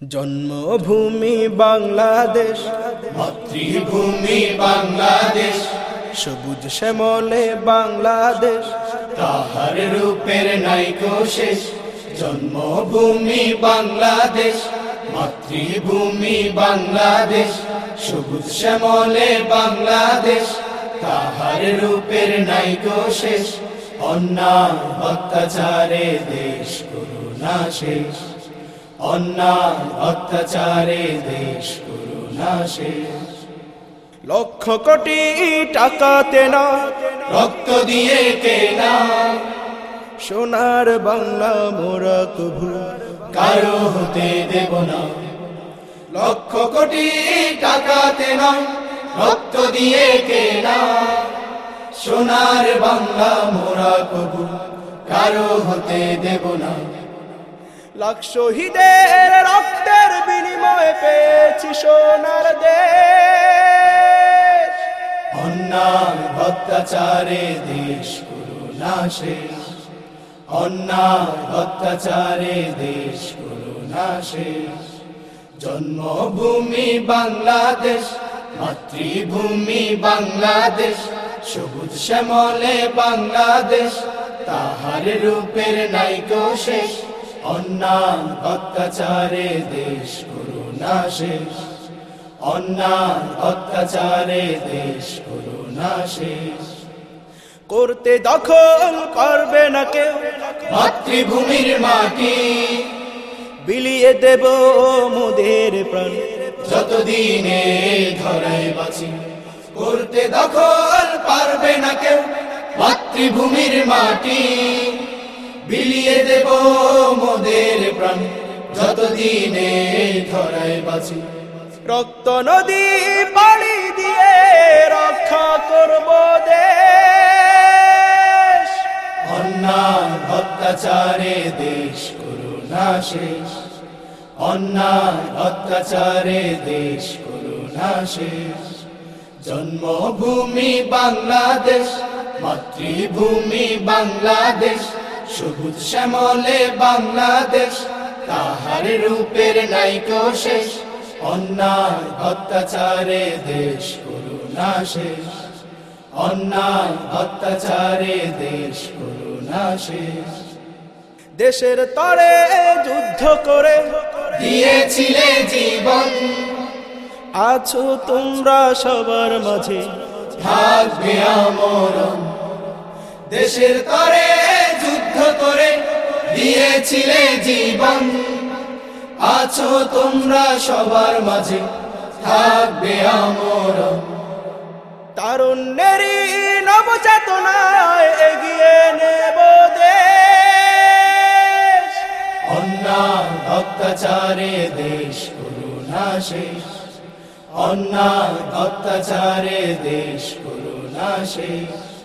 জন্মভূমি বাংলাদেশ মাতৃভূমি বাংলাদেশ সবুজ শ্যামলে বাংলাদেশ। তাহার রূপের নাইকো শেষ জন্মভূমি বাংলাদেশ মাতৃভূমি বাংলাদেশ সবুজ শ্যামলে বাংলাদেশ তাহার রূপের নাইকো শেষ অন্যায় অত্যাচারে দেশ করুণা শেষ। অন্যায় অত্যাচারে দেশ করুণা শেষ লক্ষ কোটি টাকাতে না রক্ত দিয়ে কেনা সোনার বাংলা মোরা কভু কারও হতে দেব না। লক্ষ কোটি টাকাতে নয় রক্ত দিয়ে কেনা সোনার বাংলা মোরা কবু কারও হতে দেব না। লাখ শহীদের রক্তের বিনিময়ে পেয়েছি সোনার দেশ। অন্যায় অত্যাচারে দেশ করুণা শেষ। অন্যায় দেশ করুণা শেষ। জন্মভূমি বাংলাদেশ, মাতৃভূমি বাংলাদেশ, সবুজ শ্যামলে বাংলাদেশ, তাহার রূপের নাইকো শেষ। অন্যায় অত্যাচারে দেশ করুণা শেষ। অন্যায় অত্যাচারে দেশ করুণা শেষ। করতে দখল করবে না কেউ। মাতৃভূমির মাটি বিলিয়ে দেব মোদের প্রাণ। যতদিনে ধরাই বাঁচি। করতে দখল পারবে না কেউ। মাতৃভূমির মাটি বিলিয়ে দেব মোদের প্রাণ। যতদিনে ধরাই বাঁচি। রক্ত নদী পাড়ি দিয়ে রক্ষা করব দেশ। অন্যায় অত্যাচারে দেশ করুণা শেষ। অন্যায় অত্যাচারে দেশ করুণা শেষ। জন্মভূমি বাংলাদেশ মাতৃভূমি বাংলাদেশ। সবুজ শ্যামলে বাংলাদেশ তাহার রূপের নাইকো শেষ। অন্যায় অত্যাচারে দেশ করুণা শেষ। অন্যায় অত্যাচারে দেশ করুণা শেষ। দেশের তরে যুদ্ধ করে দিয়েছিলে জীবন। আছো তোমরা সবার মাঝে। থাকবে আমরণ। দেশের তরে করে দিয়েছিলে জীবন। আছো তোমরা সবার মাঝে, থাকবে আমরণ তারুণ্যেরই নবচেতনায় এগিয়ে নেব দেশ। অন্যায় অত্যাচারে দেশ করুণা শেষ। অন্যায় অত্যাচারে দেশ করুণা শেষ।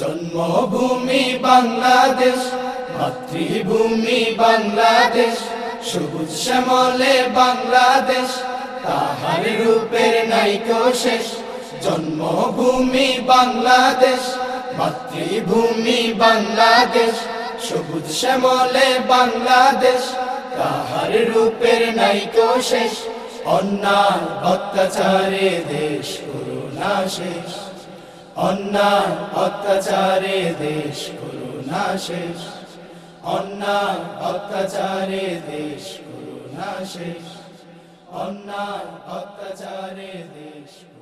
জন্মভূমি বাংলাদেশ, মাতৃভূমি বাংলাদেশ, সবুজ শ্যামলে বাংলাদেশ, তাহার রূপের নাইকো শেষ। জন্মভূমি বাংলাদেশ, মাতৃভূমি বাংলাদেশ, সবুজ শ্যামলে বাংলাদেশ, তাহার রূপের নাইকো শেষ। অন্যায় অত্যাচারে দেশ করুণা শেষ। অন্যায় অত্যাচারে দেশ করুণা শেষ। অন্যায় অত্যাচারে দেশ করুণা শেষ। অন্যায় অত্যাচারে দেশ